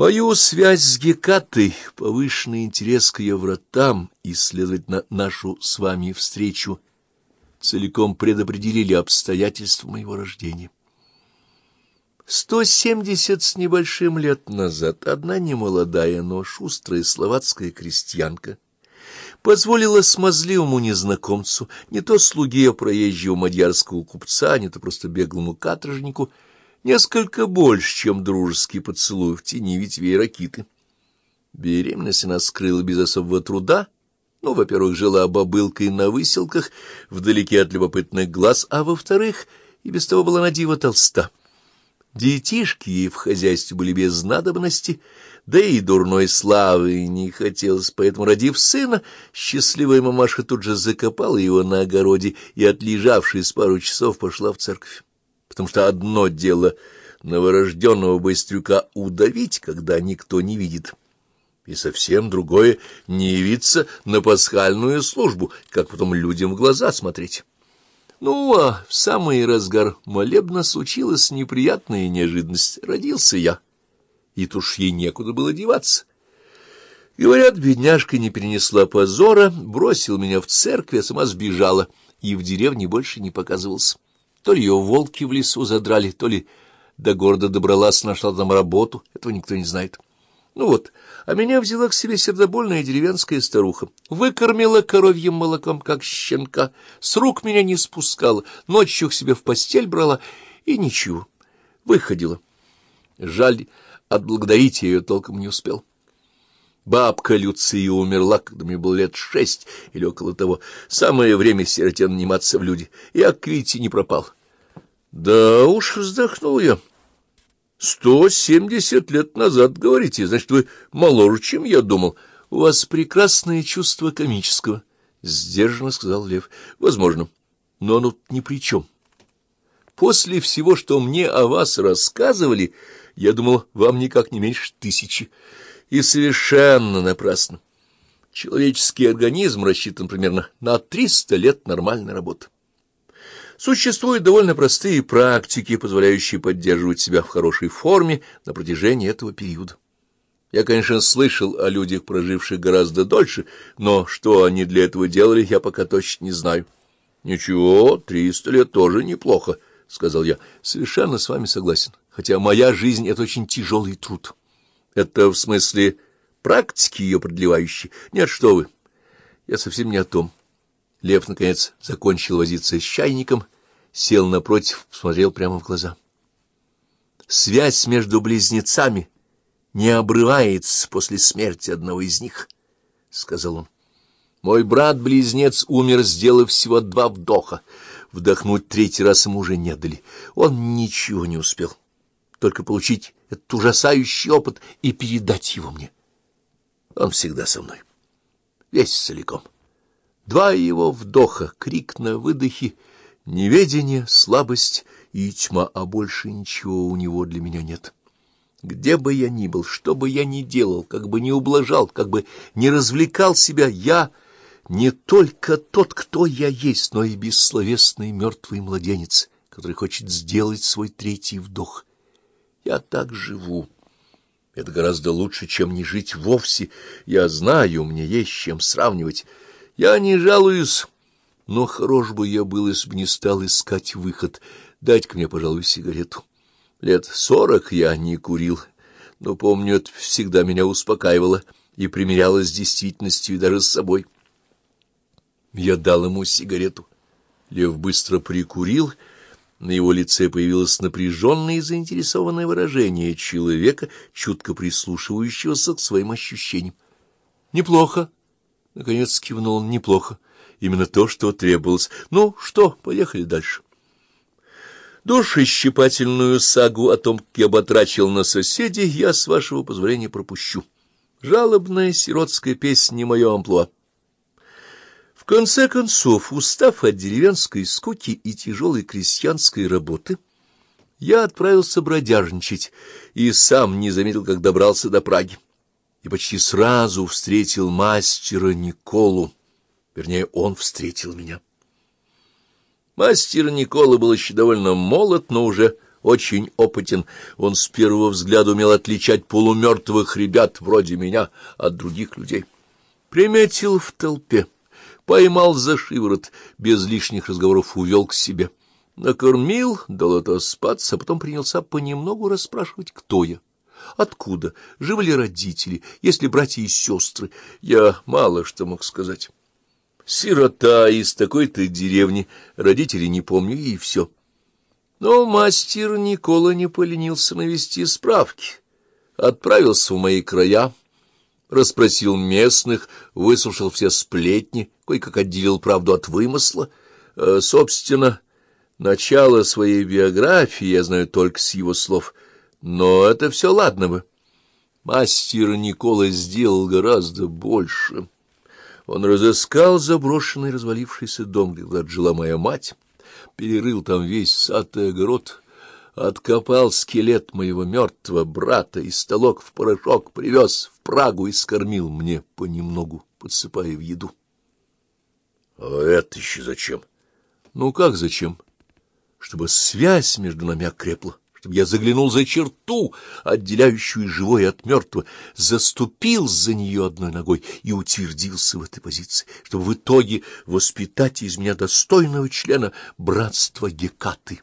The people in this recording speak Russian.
Мою связь с Гекатой, повышенный интерес к ее вратам и, следовательно, нашу с вами встречу целиком предопределили обстоятельства моего рождения. Сто семьдесят с небольшим лет назад одна немолодая, но шустрая словацкая крестьянка позволила смазливому незнакомцу, не то слуге проезжего мадьярского купца, не то просто беглому каторжнику, несколько больше, чем дружеский поцелуй в тени ветвей ракиты. Беременность она скрыла без особого труда, ну, во-первых, жила бобылкой на выселках, вдалеке от любопытных глаз, а во-вторых, и без того была на диво толста. Детишки ей в хозяйстве были без надобности, да и дурной славы не хотелось, поэтому, родив сына, счастливая мамаша тут же закопала его на огороде и, отлежавшись пару часов, пошла в церковь. Потому что одно дело новорожденного быстрюка удавить, когда никто не видит, и совсем другое — не явиться на пасхальную службу, как потом людям в глаза смотреть. Ну, а в самый разгар молебна случилась неприятная неожиданность. Родился я, и туж ей некуда было деваться. Говорят, бедняжка не перенесла позора, бросил меня в церкви, а сама сбежала, и в деревне больше не показывался. То ли ее волки в лесу задрали, то ли до города добралась, нашла там работу, этого никто не знает. Ну вот, а меня взяла к себе сердобольная деревенская старуха, выкормила коровьим молоком, как щенка, с рук меня не спускала, ночью к себе в постель брала, и ничего, выходила. Жаль, отблагодарить я ее толком не успел. Бабка Люция умерла, когда мне было лет шесть или около того. Самое время сироте наниматься в люди, и к Вите не пропал. Да уж, вздохнул я. Сто семьдесят лет назад, говорите, значит, вы моложе, чем я думал. У вас прекрасное чувство комического, — сдержанно сказал Лев. — Возможно, но оно ни при чем. После всего, что мне о вас рассказывали, я думал, вам никак не меньше тысячи. И совершенно напрасно. Человеческий организм рассчитан примерно на триста лет нормальной работы. Существуют довольно простые практики, позволяющие поддерживать себя в хорошей форме на протяжении этого периода. Я, конечно, слышал о людях, проживших гораздо дольше, но что они для этого делали, я пока точно не знаю. — Ничего, триста лет тоже неплохо, — сказал я. — Совершенно с вами согласен, хотя моя жизнь — это очень тяжелый труд. — Это в смысле практики ее продлевающей? Нет, что вы, я совсем не о том. Лев, наконец, закончил возиться с чайником, сел напротив, посмотрел прямо в глаза. Связь между близнецами не обрывается после смерти одного из них, — сказал он. Мой брат-близнец умер, сделав всего два вдоха. Вдохнуть третий раз ему уже не дали. Он ничего не успел, только получить этот ужасающий опыт и передать его мне. Он всегда со мной, весь целиком. Два его вдоха, крик на выдохе, неведение, слабость и тьма, а больше ничего у него для меня нет. Где бы я ни был, что бы я ни делал, как бы ни ублажал, как бы ни развлекал себя, я не только тот, кто я есть, но и бессловесный мертвый младенец, который хочет сделать свой третий вдох. Я так живу. Это гораздо лучше, чем не жить вовсе. Я знаю, мне есть чем сравнивать. Я не жалуюсь, но хорош бы я был, если бы не стал искать выход. Дать-ка мне, пожалуй, сигарету. Лет сорок я не курил, но, помню, это всегда меня успокаивало и примеряло с действительностью и даже с собой. Я дал ему сигарету. Лев быстро прикурил, на его лице появилось напряженное и заинтересованное выражение человека, чутко прислушивающегося к своим ощущениям. — Неплохо, Наконец кивнул он неплохо. Именно то, что требовалось. Ну что, поехали дальше. Душещипательную сагу о том, как я батрачил на соседей, я, с вашего позволения, пропущу. Жалобная сиротская песня не мое амплуа. В конце концов, устав от деревенской скуки и тяжелой крестьянской работы, я отправился бродяжничать и сам не заметил, как добрался до Праги и почти сразу встретил мастера Николу. Вернее, он встретил меня. Мастер Никола был еще довольно молод, но уже очень опытен. Он с первого взгляда умел отличать полумертвых ребят вроде меня от других людей. Приметил в толпе, поймал за шиворот, без лишних разговоров увел к себе. Накормил, дал это спаться, а потом принялся понемногу расспрашивать, кто я. Откуда? Живы ли родители? Есть ли братья и сестры? Я мало что мог сказать. Сирота из такой-то деревни, родителей не помню, и все. Но мастер Никола не поленился навести справки. Отправился в мои края, расспросил местных, выслушал все сплетни, кое-как отделил правду от вымысла. Э, собственно, начало своей биографии я знаю только с его слов, но это все ладно бы. Мастер Никола сделал гораздо больше. Он разыскал заброшенный развалившийся дом, где жила моя мать, перерыл там весь сад и огород, откопал скелет моего мертвого брата и столок в порошок привез Прагу и скормил мне понемногу, подсыпая в еду. — А это еще зачем? — Ну как зачем? Чтобы связь между нами окрепла чтобы я заглянул за черту, отделяющую живое от мертвого, заступил за нее одной ногой и утвердился в этой позиции, чтобы в итоге воспитать из меня достойного члена братства Гекаты.